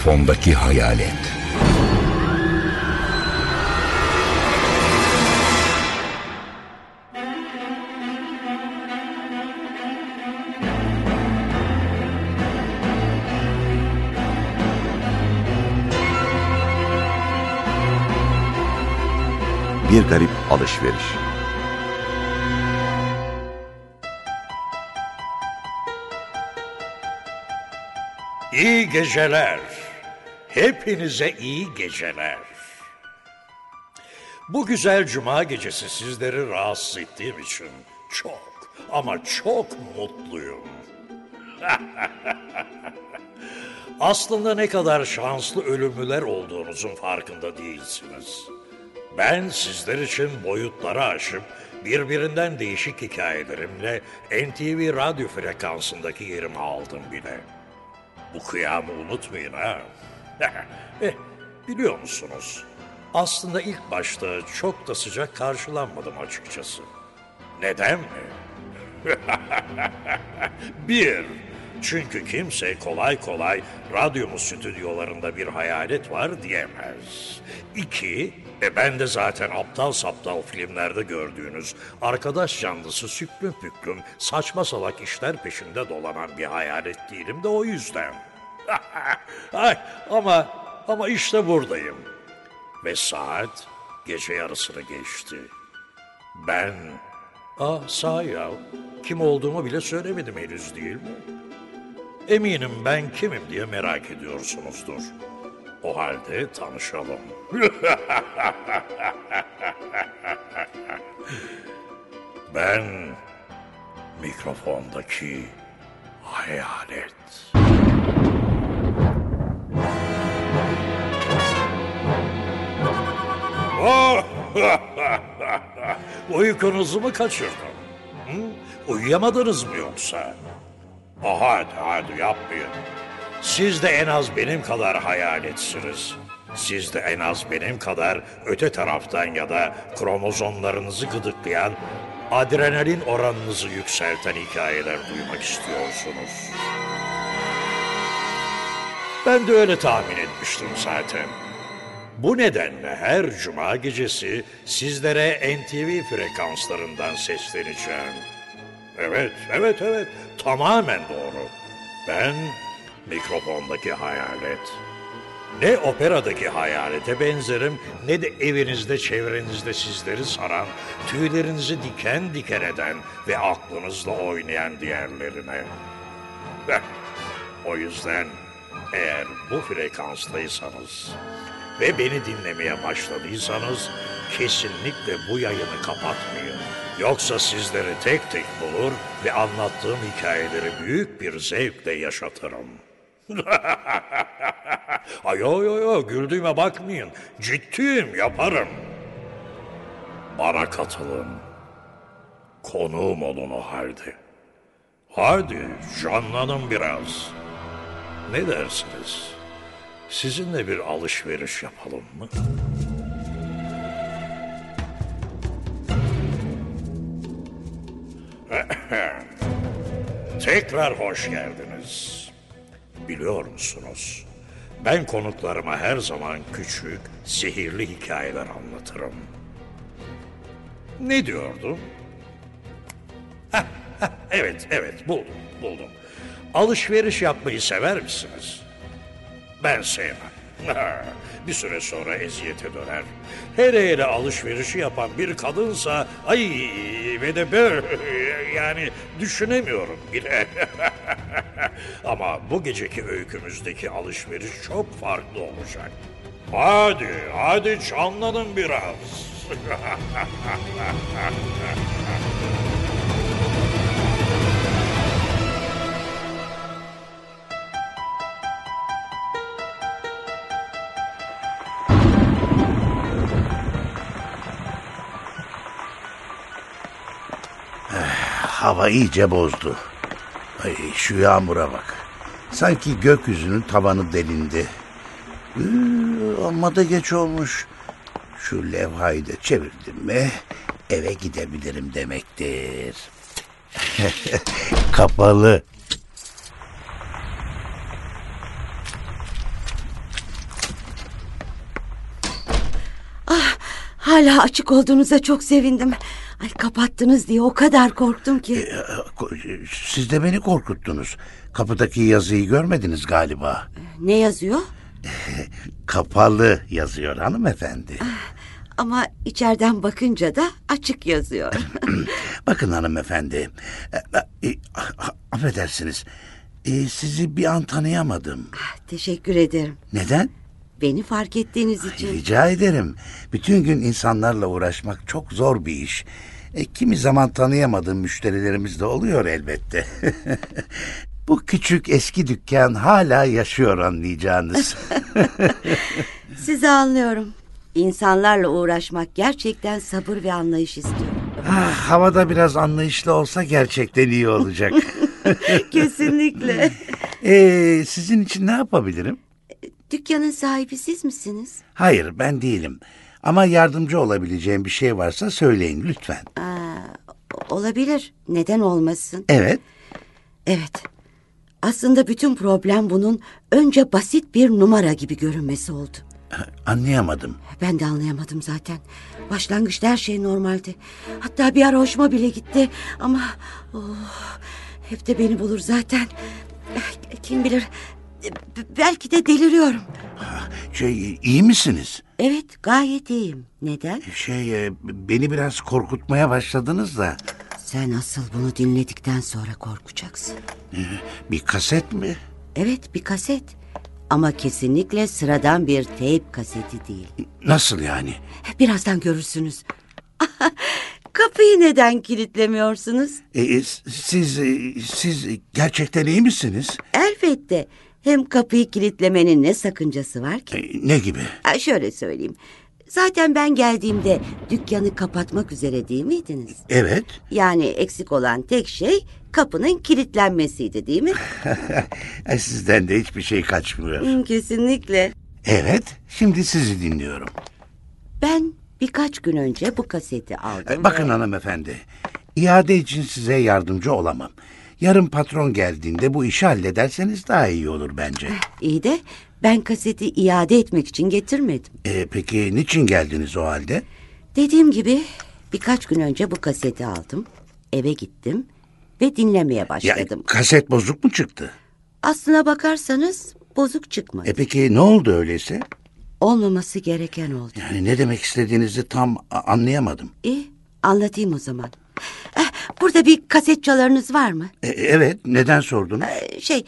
Mikrofondaki hayalet. Bir garip alışveriş. İyi geceler. Hepinize iyi geceler. Bu güzel cuma gecesi sizleri rahatsız ettiğim için çok ama çok mutluyum. Aslında ne kadar şanslı ölümlüler olduğunuzun farkında değilsiniz. Ben sizler için boyutları aşıp birbirinden değişik hikayelerimle NTV radyo frekansındaki yerimi aldım bile. Bu kıyamı unutmayın ha. eh, biliyor musunuz? Aslında ilk başta çok da sıcak karşılanmadım açıkçası. Neden mi? Bir, çünkü kimse kolay kolay radyomuz stüdyolarında bir hayalet var diyemez. İki, e ben de zaten aptal saptal filmlerde gördüğünüz arkadaş canlısı süklüm püklüm saçma salak işler peşinde dolanan bir hayalet değilim de o yüzden. Ay, ama ama işte buradayım. Ve saat gece yarısını geçti. Ben, aa sağ ya, kim olduğumu bile söylemedim henüz değil mi? Eminim ben kimim diye merak ediyorsunuzdur. O halde tanışalım. ben mikrofondaki hayalet. Uykunuzu mu kaçırdım? Hı? Uyuyamadınız mı yoksa? Oh, hadi hadi yapmayın. Siz de en az benim kadar hayaletsiniz. Siz de en az benim kadar öte taraftan ya da kromozomlarınızı gıdıklayan, adrenalin oranınızı yükselten hikayeler duymak istiyorsunuz. Ben de öyle tahmin etmiştim zaten. Bu nedenle her cuma gecesi sizlere NTV frekanslarından sesleneceğim. Evet, evet, evet. Tamamen doğru. Ben mikrofondaki hayalet. Ne operadaki hayalete benzerim ne de evinizde çevrenizde sizleri saran, tüylerinizi diken diken eden ve aklınızla oynayan diğerlerine. O yüzden eğer bu frekanstaysanız ve beni dinlemeye başladıysanız kesinlikle bu yayını kapatmayın. Yoksa sizleri tek tek bulur ve anlattığım hikayeleri büyük bir zevkle yaşatırım. Ay yo yo yo güldüğüme bakmayın. Ciddiyim yaparım. Bana katılın. Konuğum olun o halde. Hadi canlanın biraz. Ne dersiniz? Sizinle bir alışveriş yapalım mı? Tekrar hoş geldiniz. Biliyor musunuz? Ben konuklarıma her zaman küçük, sihirli hikayeler anlatırım. Ne diyordum? Evet, evet buldum, buldum. Alışveriş yapmayı sever misiniz? Ben sevmem. bir süre sonra eziyete döner. Hele hele alışverişi yapan bir kadınsa ay ve de böyle yani düşünemiyorum bile. Ama bu geceki öykümüzdeki alışveriş çok farklı olacak. Hadi, hadi canlanın biraz. Hava iyice bozdu. Ay, şu yağmura bak. Sanki gökyüzünün tavanı delindi. Ee, amma da geç olmuş. Şu levhayı da çevirdim mi eve gidebilirim demektir. Kapalı. Ah, hala açık olduğunuza çok sevindim. Ay kapattınız diye o kadar korktum ki. E, ko- Siz de beni korkuttunuz. Kapıdaki yazıyı görmediniz galiba. Ne yazıyor? Kapalı yazıyor hanımefendi. Ama içeriden bakınca da açık yazıyor. Bakın hanımefendi. e, e, a- Affedersiniz. E, sizi bir an tanıyamadım. Teşekkür ederim. Neden? Beni fark ettiğiniz için. Rica ederim. Bütün gün insanlarla uğraşmak çok zor bir iş. E, kimi zaman tanıyamadığım müşterilerimiz de oluyor elbette. Bu küçük eski dükkan hala yaşıyor anlayacağınız. Sizi anlıyorum. İnsanlarla uğraşmak gerçekten sabır ve anlayış istiyor. ah, havada biraz anlayışlı olsa gerçekten iyi olacak. Kesinlikle. e, sizin için ne yapabilirim? Dükkanın sahibi siz misiniz? Hayır ben değilim. Ama yardımcı olabileceğim bir şey varsa söyleyin lütfen. Olabilir. Neden olmasın? Evet. Evet. Aslında bütün problem bunun önce basit bir numara gibi görünmesi oldu. Anlayamadım. Ben de anlayamadım zaten. Başlangıçta her şey normaldi. Hatta bir ara hoşuma bile gitti. Ama oh, hep de beni bulur zaten. Kim bilir belki de deliriyorum. Şey iyi misiniz? Evet gayet iyiyim. Neden? Şey e, beni biraz korkutmaya başladınız da. Sen asıl bunu dinledikten sonra korkacaksın. Bir kaset mi? Evet bir kaset. Ama kesinlikle sıradan bir teyp kaseti değil. Nasıl yani? Birazdan görürsünüz. Kapıyı neden kilitlemiyorsunuz? E, e, siz e, siz gerçekten iyi misiniz? Elbette. Hem kapıyı kilitlemenin ne sakıncası var ki? E, ne gibi? Ha, şöyle söyleyeyim. Zaten ben geldiğimde dükkanı kapatmak üzere değil miydiniz? Evet. Yani eksik olan tek şey kapının kilitlenmesiydi değil mi? E, Sizden de hiçbir şey kaçmıyor. Kesinlikle. Evet. Şimdi sizi dinliyorum. Ben birkaç gün önce bu kaseti aldım. E, Bakın hanımefendi. iade için size yardımcı olamam. Yarın patron geldiğinde bu işi hallederseniz daha iyi olur bence. İyi de ben kaseti iade etmek için getirmedim. E, peki niçin geldiniz o halde? Dediğim gibi birkaç gün önce bu kaseti aldım. Eve gittim ve dinlemeye Ya, başladım. kaset bozuk mu çıktı? Aslına bakarsanız bozuk çıkmadı. E peki ne oldu öyleyse? Olmaması gereken oldu. Yani ne demek istediğinizi tam anlayamadım. İyi anlatayım o zaman. Eh, Burada bir kaset çalarınız var mı? E, evet, neden sordunuz? Eh, Şey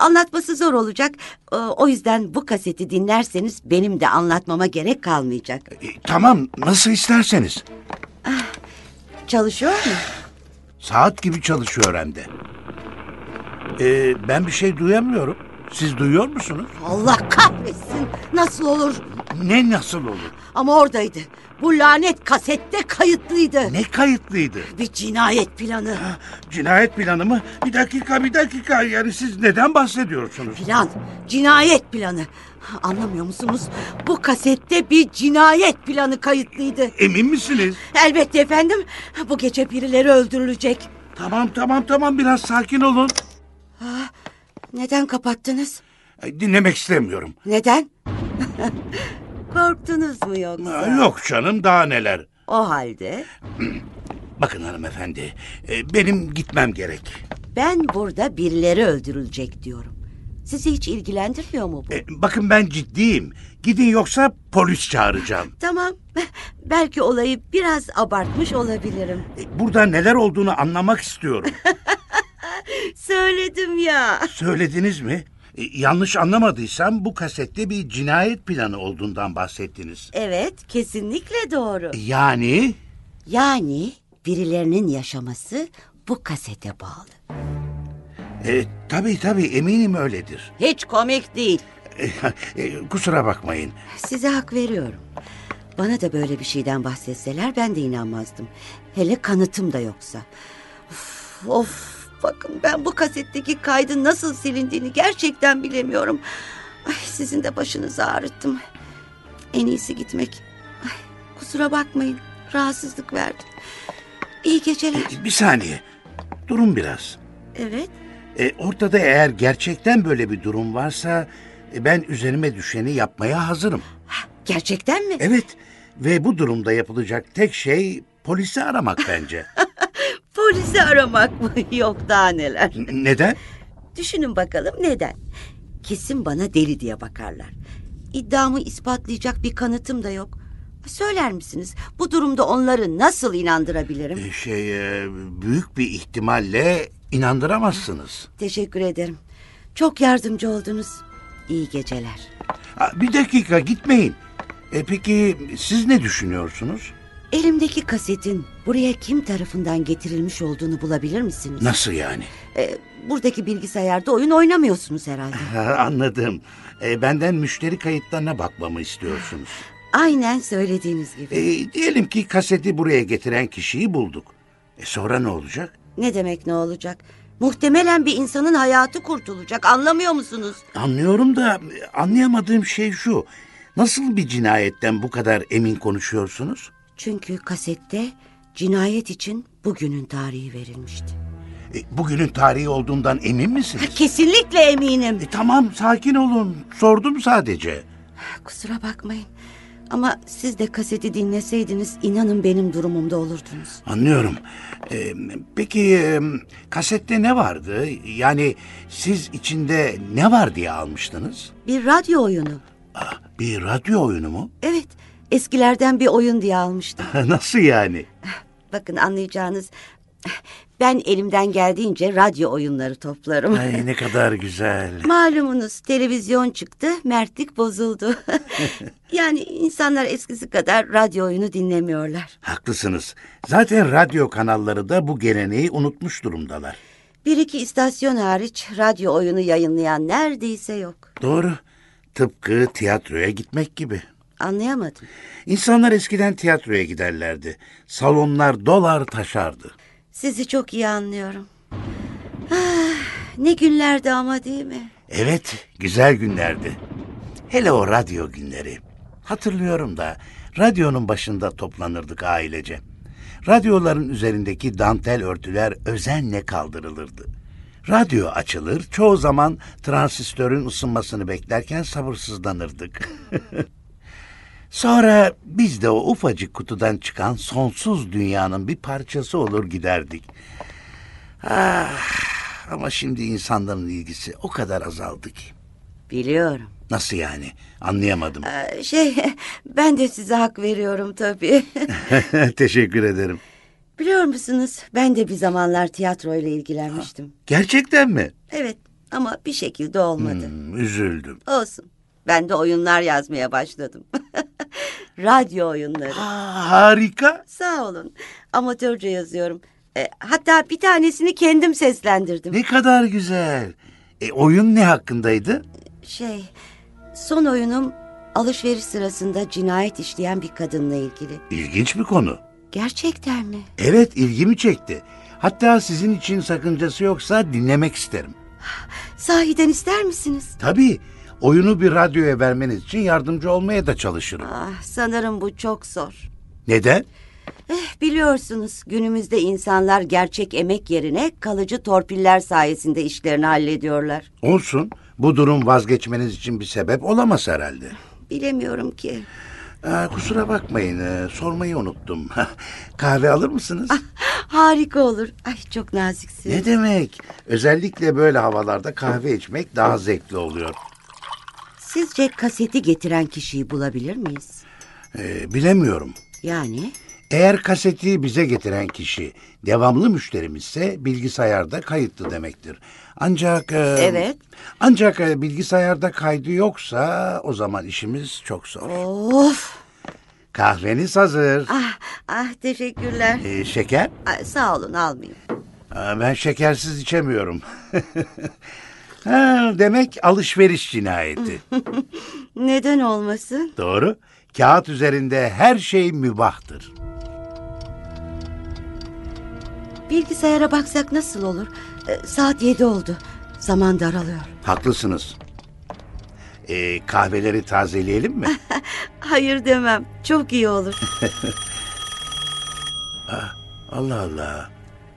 anlatması zor olacak. Ee, O yüzden bu kaseti dinlerseniz benim de anlatmama gerek kalmayacak. E, tamam, nasıl isterseniz. Çalışıyor mu? Saat gibi çalışıyor hem de. E, ben bir şey duyamıyorum. Siz duyuyor musunuz? Allah kahretsin. Nasıl olur? Ne nasıl olur? Ama oradaydı. Bu lanet kasette kayıtlıydı. Ne kayıtlıydı? Bir cinayet planı. Cinayet planı mı? Bir dakika, bir dakika. Yani siz neden bahsediyorsunuz? Plan, cinayet planı. Anlamıyor musunuz? Bu kasette bir cinayet planı kayıtlıydı. Emin misiniz? Elbette efendim. Bu gece birileri öldürülecek. Tamam, tamam, tamam. Biraz sakin olun. Neden kapattınız? E, Dinlemek istemiyorum. Neden? Korktunuz mu yoksa? Yok canım, daha neler. O halde Bakın hanımefendi, e, benim gitmem gerek. ben burada birileri öldürülecek diyorum. Sizi hiç ilgilendirmiyor mu bu? E, bakın ben ciddiyim. Gidin yoksa polis çağıracağım. Tamam. Belki olayı biraz abartmış olabilirim. E, burada neler olduğunu anlamak istiyorum. Söyledim ya. Söylediniz mi? E, yanlış anlamadıysam bu kasette bir cinayet planı olduğundan bahsettiniz. Evet, kesinlikle doğru. Yani Yani birilerinin yaşaması bu kasete bağlı. e, tabii tabii eminim öyledir. Hiç komik değil. E, e, kusura bakmayın. Size hak veriyorum. Bana da böyle bir şeyden bahsetseler ben de inanmazdım. Hele kanıtım da yoksa. Of, of bakın ben bu kasetteki kaydın nasıl silindiğini gerçekten bilemiyorum. Ay, sizin de başınızı ağrıttım. En iyisi gitmek. Ay, kusura bakmayın. Rahatsızlık verdim. İyi geceler. E, bir saniye. Durun biraz. Evet. E, ortada eğer gerçekten böyle bir durum varsa e, ben üzerime düşeni yapmaya hazırım. Gerçekten mi? Evet, Ve bu durumda yapılacak tek şey polisi aramak bence. Polisi aramak mı? Yok daha neler. N- Neden? Düşünün bakalım neden? Kesin bana deli diye bakarlar. İddiamı ispatlayacak bir kanıtım da yok. Söyler misiniz bu durumda onları nasıl inandırabilirim? Ee, Şey, e, büyük bir ihtimalle inandıramazsınız. Teşekkür ederim. Çok yardımcı oldunuz. İyi geceler. Bir dakika gitmeyin. E peki siz ne düşünüyorsunuz? Elimdeki kasetin buraya kim tarafından getirilmiş olduğunu bulabilir misiniz? Nasıl yani? Ee, buradaki bilgisayarda oyun oynamıyorsunuz herhalde. Ha, anladım. E, benden müşteri kayıtlarına bakmamı istiyorsunuz. Aynen söylediğiniz gibi. E, diyelim ki kaseti buraya getiren kişiyi bulduk. E sonra ne olacak? Ne demek ne olacak? Muhtemelen bir insanın hayatı kurtulacak. Anlamıyor musunuz? Anlıyorum da anlayamadığım şey şu. Nasıl bir cinayetten bu kadar emin konuşuyorsunuz? Çünkü kasette cinayet için bugünün tarihi verilmişti. E, bugünün tarihi olduğundan emin misiniz? Kesinlikle eminim. E, tamam sakin olun. Sordum sadece. Kusura bakmayın. Ama siz de kaseti dinleseydiniz inanın benim durumumda olurdunuz. Anlıyorum. E, peki e, kasette ne vardı? Yani siz içinde ne var diye almıştınız? Bir radyo oyunu. Ah, bir radyo oyunu mu? Evet, eskilerden bir oyun diye almıştım. Nasıl yani? Bakın anlayacağınız ben elimden geldiğince radyo oyunları toplarım. Ay ne kadar güzel. Malumunuz televizyon çıktı, mertlik bozuldu. yani insanlar eskisi kadar radyo oyunu dinlemiyorlar. Haklısınız. Zaten radyo kanalları da bu geleneği unutmuş durumdalar. Bir iki istasyon hariç radyo oyunu yayınlayan neredeyse yok. Doğru. Tıpkı tiyatroya gitmek gibi. Anlayamadım. İnsanlar eskiden tiyatroya giderlerdi. Salonlar dolar taşardı. Sizi çok iyi anlıyorum. Ah, ne günlerdi ama değil mi? Evet, güzel günlerdi. Hele o radyo günleri. Hatırlıyorum da radyonun başında toplanırdık ailece. Radyoların üzerindeki dantel örtüler özenle kaldırılırdı. Radyo açılır, çoğu zaman transistörün ısınmasını beklerken sabırsızlanırdık. Sonra biz de o ufacık kutudan çıkan sonsuz dünyanın bir parçası olur giderdik. Ah, ama şimdi insanların ilgisi o kadar azaldı ki. Biliyorum. Nasıl yani? Anlayamadım. Ee, Şey, ben de size hak veriyorum tabii. Teşekkür ederim. Biliyor musunuz, ben de bir zamanlar tiyatroyla ilgilenmiştim. Gerçekten mi? Evet, ama bir şekilde olmadı. Hmm, üzüldüm. Olsun. Ben de oyunlar yazmaya başladım. Radyo oyunları. Aa, harika. Sağ olun. Amatörce yazıyorum. E, hatta bir tanesini kendim seslendirdim. Ne kadar güzel. E, oyun ne hakkındaydı? Şey, son oyunum alışveriş sırasında cinayet işleyen bir kadınla ilgili. İlginç bir konu. Gerçekten mi? Evet ilgimi çekti. Hatta sizin için sakıncası yoksa dinlemek isterim. Sahiden ister misiniz? Tabii oyunu bir radyoya vermeniz için yardımcı olmaya da çalışırım. Ah, sanırım bu çok zor. Neden? Eh, biliyorsunuz günümüzde insanlar gerçek emek yerine kalıcı torpiller sayesinde işlerini hallediyorlar. Olsun. Bu durum vazgeçmeniz için bir sebep olamaz herhalde. Bilemiyorum ki. Aa, kusura bakmayın, e, sormayı unuttum. Kahve alır mısınız? Harika olur. Ay çok naziksiniz. Ne demek? Özellikle böyle havalarda kahve içmek daha zevkli oluyor. Sizce kaseti getiren kişiyi bulabilir miyiz? Ee, bilemiyorum. Yani Eğer kaseti bize getiren kişi devamlı müşterimizse bilgisayarda kayıtlı demektir. Ancak... e, Evet. Ancak e, bilgisayarda kaydı yoksa o zaman işimiz çok zor. of. Kahveniz hazır. Ah, ah teşekkürler. Ee, şeker? Ay, sağ olun almayayım. Aa, ben şekersiz içemiyorum. ha, demek alışveriş cinayeti. Neden olmasın? Doğru. Kağıt üzerinde her şey mübahtır. Bilgisayara baksak nasıl olur? Ee, saat yedi oldu. Zaman daralıyor. Haklısınız. Ee, kahveleri tazeleyelim mi? Hayır demem. Çok iyi olur. Allah Allah.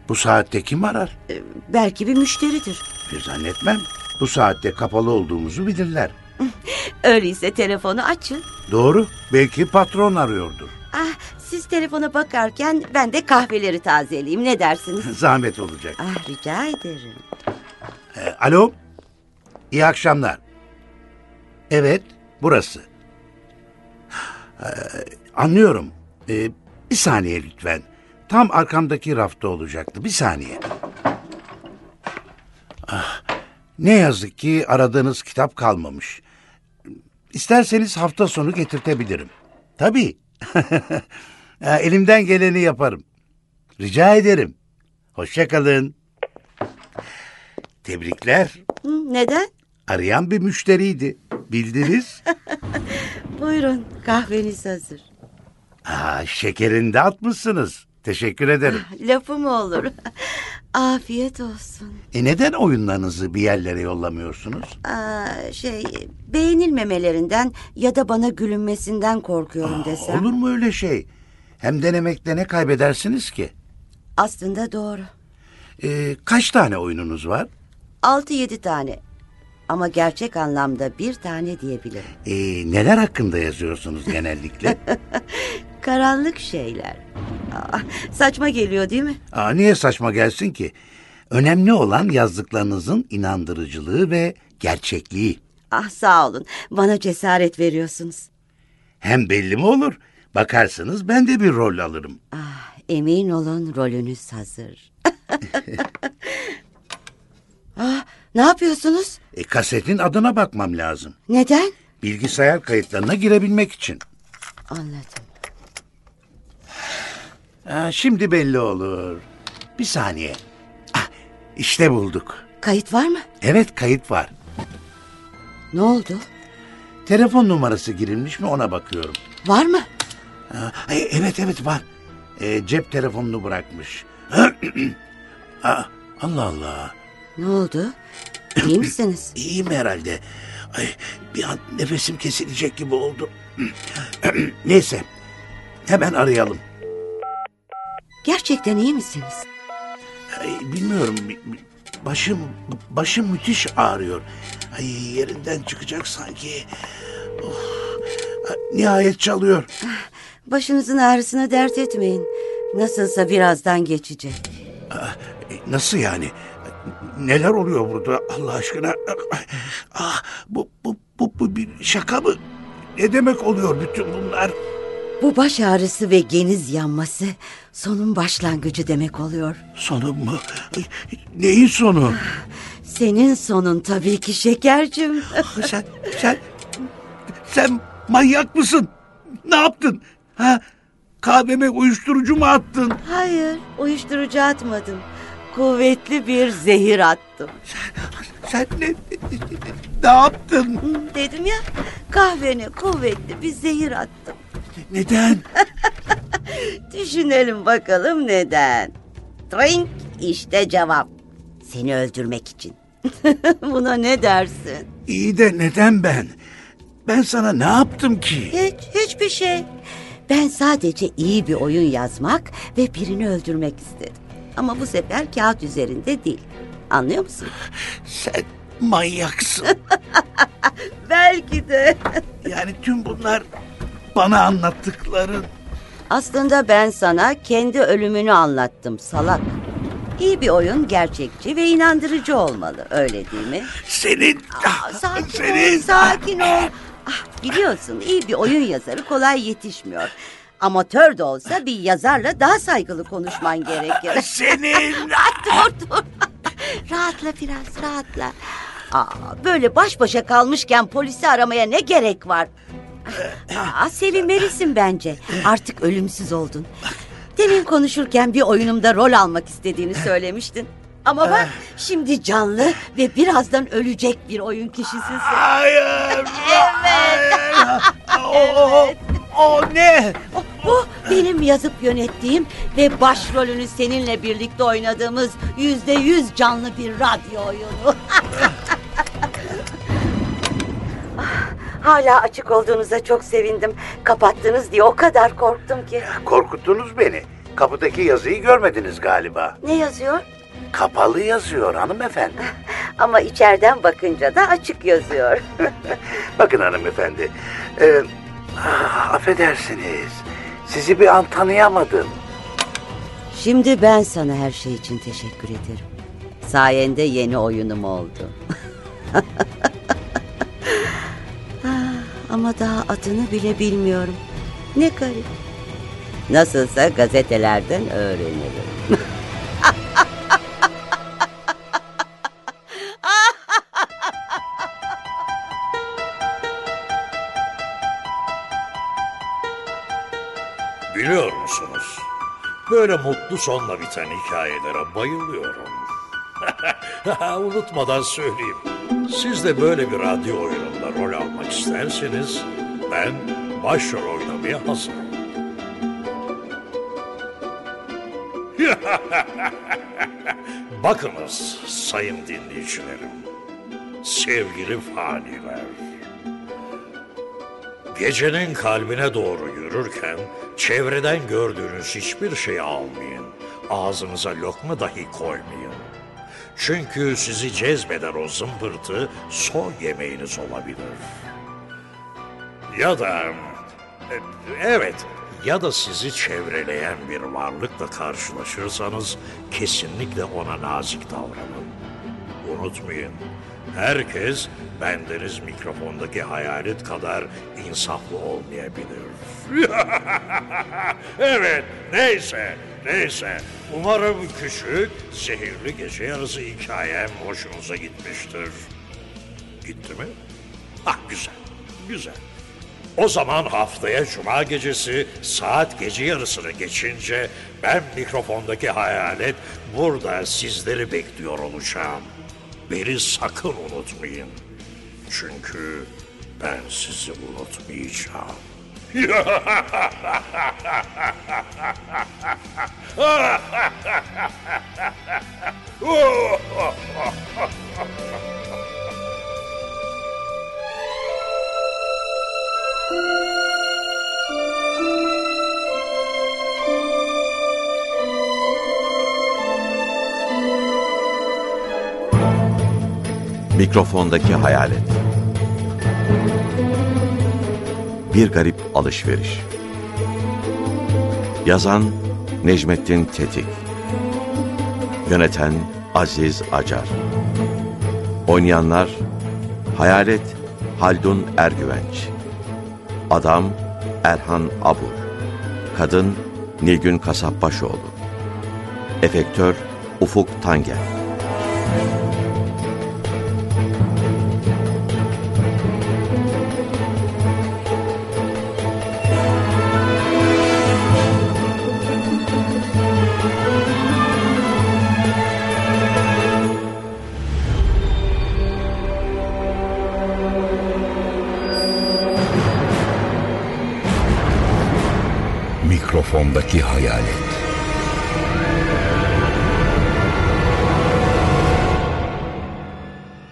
Bu saatte kim arar? Ee, belki bir müşteridir. Bir zannetmem. Bu saatte kapalı olduğumuzu bilirler. Öyleyse telefonu açın. Doğru. Belki patron arıyordur. Ah, siz telefona bakarken ben de kahveleri tazeleyeyim. Ne dersiniz? Zahmet olacak. Ah, rica ederim. Ee, alo. İyi akşamlar. Evet, burası. Ee, anlıyorum. Ee, bir saniye lütfen. Tam arkamdaki rafta olacaktı. Bir saniye. Ah, ne yazık ki aradığınız kitap kalmamış. İsterseniz hafta sonu getirtebilirim. Tabii. Elimden geleni yaparım. Rica ederim. Hoşçakalın. Tebrikler. Neden? Arayan bir müşteriydi. Bildiniz. Buyurun, kahveniz hazır. Aa, şekerini de atmışsınız. Teşekkür ederim. Lafı mı olur? Afiyet olsun. E neden oyunlarınızı bir yerlere yollamıyorsunuz? Aa, şey, beğenilmemelerinden ya da bana gülünmesinden korkuyorum desem. Olur mu öyle şey? Hem denemekte ne kaybedersiniz ki? Aslında doğru. Ee, kaç tane oyununuz var? Altı yedi tane. Ama gerçek anlamda bir tane diyebilirim. Ee, neler hakkında yazıyorsunuz genellikle? Karanlık şeyler. Aa, saçma geliyor değil mi? Aa, niye saçma gelsin ki? Önemli olan yazdıklarınızın inandırıcılığı ve gerçekliği. Ah sağ olun. Bana cesaret veriyorsunuz. Hem belli mi olur? Bakarsınız ben de bir rol alırım. Ah, emin olun rolünüz hazır. ah, ne yapıyorsunuz? E, kasetin adına bakmam lazım. Neden? Bilgisayar kayıtlarına girebilmek için. Anladım. Ha, şimdi belli olur. Bir saniye. Ah, işte bulduk. Kayıt var mı? Evet kayıt var. Ne oldu? Telefon numarası girilmiş mi ona bakıyorum. Var mı? Ha, evet evet var. E, cep telefonunu bırakmış. Aa, Allah Allah. Ne oldu? İyi misiniz? İyiyim herhalde. Ay, bir an nefesim kesilecek gibi oldu. Neyse. Hemen arayalım. Gerçekten iyi misiniz? Ay, bilmiyorum. bi- bi- Başım başım müthiş ağrıyor. Ay, yerinden çıkacak sanki. Of. Ay, Nihayet çalıyor. Başınızın ağrısını dert etmeyin. Nasılsa birazdan geçecek. E, Nasıl yani? Neler oluyor burada Allah aşkına? Ah, bu, bu, bu, bu bir şaka mı? Ne demek oluyor bütün bunlar? Bu baş ağrısı ve geniz yanması sonun başlangıcı demek oluyor. Sonu mu? Neyin sonu? Senin sonun tabii ki şekercim. sen, sen, sen manyak mısın? Ne yaptın? Ha? Kahveme uyuşturucu mu attın? Hayır, uyuşturucu atmadım. Kuvvetli bir zehir attım. Sen ne, ne yaptın? Dedim ya, kahvene kuvvetli bir zehir attım. Neden? Düşünelim bakalım neden. Drink işte cevap. Seni öldürmek için. Buna ne dersin? İyi de neden ben? Ben sana ne yaptım ki? Hiç, hiçbir şey. Ben sadece iyi bir oyun yazmak ve birini öldürmek istedim. Ama bu sefer kağıt üzerinde değil. Anlıyor musun? Sen manyaksın. Belki de. Yani tüm bunlar bana anlattıkların. Aslında ben sana kendi ölümünü anlattım salak. İyi bir oyun gerçekçi ve inandırıcı olmalı öyle değil mi? Senin, Aa, sakin senin. ol, sakin ol. Ah, biliyorsun iyi bir oyun yazarı kolay yetişmiyor. Amatör de olsa bir yazarla daha saygılı konuşman gerekir. Senin. dur dur. rahatla biraz rahatla. Aa, böyle baş başa kalmışken polisi aramaya ne gerek var? Aa, sevinmelisin bence. Artık ölümsüz oldun. Demin konuşurken bir oyunumda rol almak istediğini söylemiştin. Ama bak şimdi canlı ve birazdan ölecek bir oyun kişisisin. Hayır. Evet. O, o ne? Bu benim yazıp yönettiğim ve başrolünü seninle birlikte oynadığımız yüzde yüz canlı bir radyo oyunu. Hala açık olduğunuza çok sevindim. Kapattınız diye o kadar korktum ki. Korkuttunuz beni. Kapıdaki yazıyı görmediniz galiba. Ne yazıyor? Kapalı yazıyor hanımefendi. Ama içeriden bakınca da açık yazıyor. Bakın hanımefendi. E, ah, affedersiniz. Sizi bir an tanıyamadım. Şimdi ben sana her şey için teşekkür ederim. Sayende yeni oyunum oldu. Ama daha adını bile bilmiyorum. Ne garip. Nasılsa gazetelerden öğrenirim. Biliyor musunuz? Böyle mutlu sonla biten hikayelere bayılıyorum. Unutmadan söyleyeyim. Siz de böyle bir radyo oyununda rol almak isterseniz ben başrol oynamaya hazırım. Bakınız sayın dinleyicilerim, sevgili faniler. Gecenin kalbine doğru yürürken çevreden gördüğünüz hiçbir şeyi almayın. Ağzınıza lokma dahi koymayın. Çünkü sizi cezbeden o zımbırtı son yemeğiniz olabilir. Ya da evet ya da sizi çevreleyen bir varlıkla karşılaşırsanız kesinlikle ona nazik davranın. Unutmayın, herkes bendeniz mikrofondaki hayalet kadar insaflı olmayabilir. evet, neyse, neyse. Umarım küçük, zehirli gece yarısı hikayem hoşunuza gitmiştir. Gitti mi? Ah güzel, güzel. O zaman haftaya cuma gecesi saat gece yarısını geçince ben mikrofondaki hayalet burada sizleri bekliyor olacağım. Beni sakın unutmayın. Çünkü ben sizi unutmayacağım. Mikrofondaki hayalet. Bir garip alışveriş. Yazan Necmettin Tetik. Yöneten Aziz Acar. Oynayanlar Hayalet Haldun Ergüvenç. Adam Erhan Abur. Kadın Nilgün Kasapbaşoğlu. Efektör Ufuk Tanger.